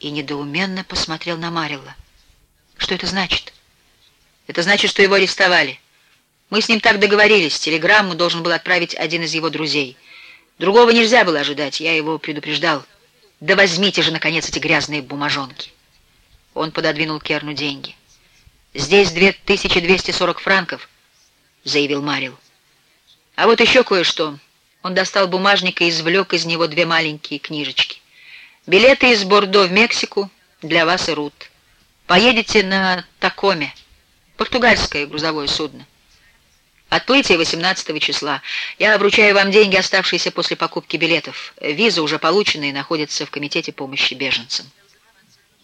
и недоуменно посмотрел на Марилла. «Что это значит?» «Это значит, что его арестовали. Мы с ним так договорились. Телеграмму должен был отправить один из его друзей. Другого нельзя было ожидать, я его предупреждал. Да возьмите же, наконец, эти грязные бумажонки!» Он пододвинул Керну деньги. «Здесь 2240 франков», — заявил Марил. «А вот еще кое-что». Он достал бумажник и извлек из него две маленькие книжечки. «Билеты из Бордо в Мексику для вас и Рут. Поедете на Такоме, португальское грузовое судно. Отплытие 18 числа. Я вручаю вам деньги, оставшиеся после покупки билетов. Виза уже получена и находится в Комитете помощи беженцам».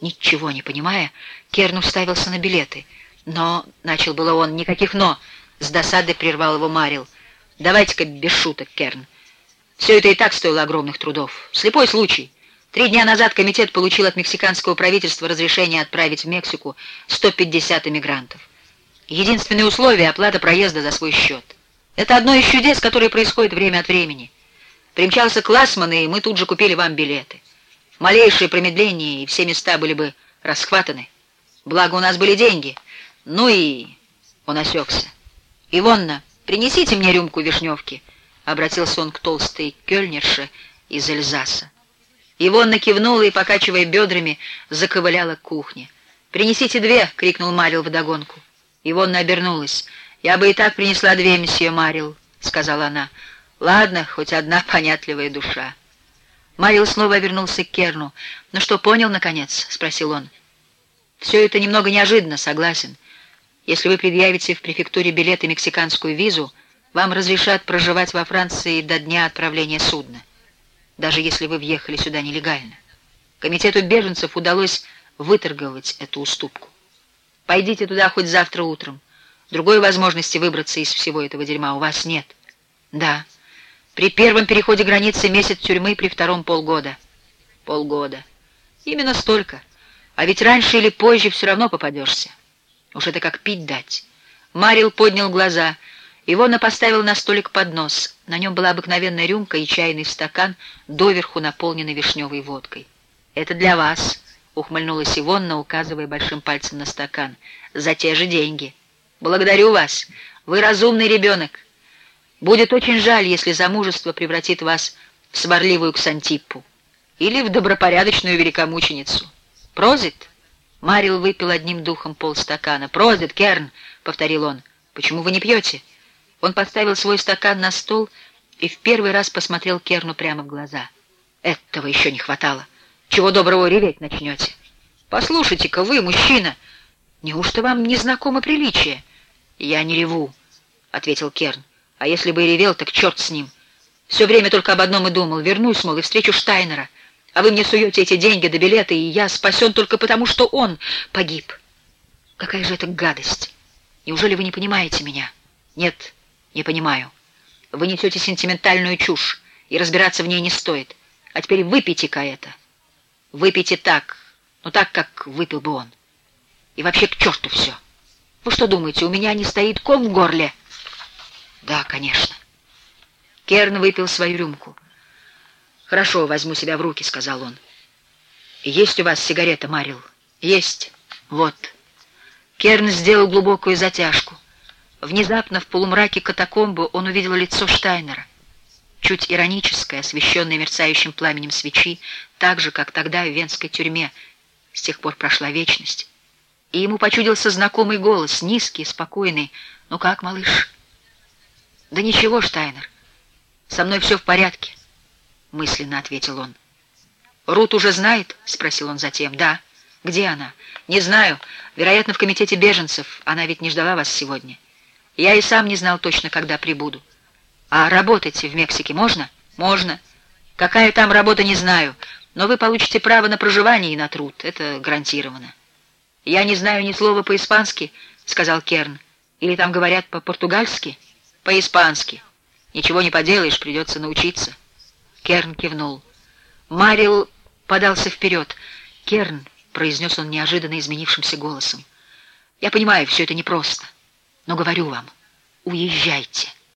Ничего не понимая, Керн уставился на билеты. «Но...» — начал было он. «Никаких «но!» — с досады прервал его Марил. «Давайте-ка без шуток, Керн. Все это и так стоило огромных трудов. Слепой случай. Три дня назад комитет получил от мексиканского правительства разрешение отправить в Мексику 150 эмигрантов. Единственное условие — оплата проезда за свой счет. Это одно из чудес, которое происходит время от времени. Примчался Классман, и мы тут же купили вам билеты. Малейшее промедление, и все места были бы расхватаны. Благо, у нас были деньги. Ну и... Он осекся. «Ивонна, принесите мне рюмку вишневки», — обратился он к толстой кёльнерше из Эльзаса. Ивонна кивнула и, покачивая бедрами, заковыляла к кухне. «Принесите две!» — крикнул Марил вдогонку. Ивонна обернулась. «Я бы и так принесла две, месье Марил», — сказала она. «Ладно, хоть одна понятливая душа». Марил снова вернулся к Керну. «Ну что, понял, наконец?» — спросил он. «Все это немного неожиданно, согласен. Если вы предъявите в префектуре билет и мексиканскую визу, вам разрешат проживать во Франции до дня отправления судна, даже если вы въехали сюда нелегально. Комитету беженцев удалось выторговать эту уступку. Пойдите туда хоть завтра утром. Другой возможности выбраться из всего этого дерьма у вас нет. Да». При первом переходе границы месяц тюрьмы, при втором полгода. Полгода. Именно столько. А ведь раньше или позже все равно попадешься. Уж это как пить дать. Марил поднял глаза. Ивона поставил на столик поднос. На нем была обыкновенная рюмка и чайный стакан, доверху наполненный вишневой водкой. «Это для вас», — ухмыльнулась Ивонна, указывая большим пальцем на стакан. «За те же деньги. Благодарю вас. Вы разумный ребенок. Будет очень жаль, если замужество превратит вас в сварливую Ксантиппу или в добропорядочную великомученицу. Прозит? Марил выпил одним духом полстакана. «Прозит, Керн!» — повторил он. «Почему вы не пьете?» Он поставил свой стакан на стол и в первый раз посмотрел Керну прямо в глаза. «Этого еще не хватало. Чего доброго реветь начнете?» «Послушайте-ка вы, мужчина, неужто вам не знакомо приличие?» «Я не реву», — ответил Керн. А если бы и ревел, так черт с ним. Все время только об одном и думал. Вернусь, мол, и встречу Штайнера. А вы мне суете эти деньги до билета, и я спасен только потому, что он погиб. Какая же это гадость! Неужели вы не понимаете меня? Нет, не понимаю. Вы несете сентиментальную чушь, и разбираться в ней не стоит. А теперь выпейте-ка это. Выпейте так, ну так, как выпил бы он. И вообще к черту все. Вы что думаете, у меня не стоит ком в горле?» «Да, конечно». Керн выпил свою рюмку. «Хорошо, возьму себя в руки», — сказал он. «Есть у вас сигарета, Марил?» «Есть. Вот». Керн сделал глубокую затяжку. Внезапно в полумраке катакомбы он увидел лицо Штайнера. Чуть ироническое, освещенное мерцающим пламенем свечи, так же, как тогда в венской тюрьме. С тех пор прошла вечность. И ему почудился знакомый голос, низкий, спокойный. «Ну как, малыш?» «Да ничего, Штайнер, со мной все в порядке», — мысленно ответил он. «Рут уже знает?» — спросил он затем. «Да». «Где она?» «Не знаю. Вероятно, в комитете беженцев. Она ведь не ждала вас сегодня. Я и сам не знал точно, когда прибуду. А работать в Мексике можно?» «Можно. Какая там работа, не знаю. Но вы получите право на проживание и на труд. Это гарантированно». «Я не знаю ни слова по-испански», — сказал Керн. «Или там говорят по-португальски?» По-испански. Ничего не поделаешь, придется научиться. Керн кивнул. Марил подался вперед. «Керн», — произнес он неожиданно изменившимся голосом, — «я понимаю, все это непросто, но говорю вам, уезжайте».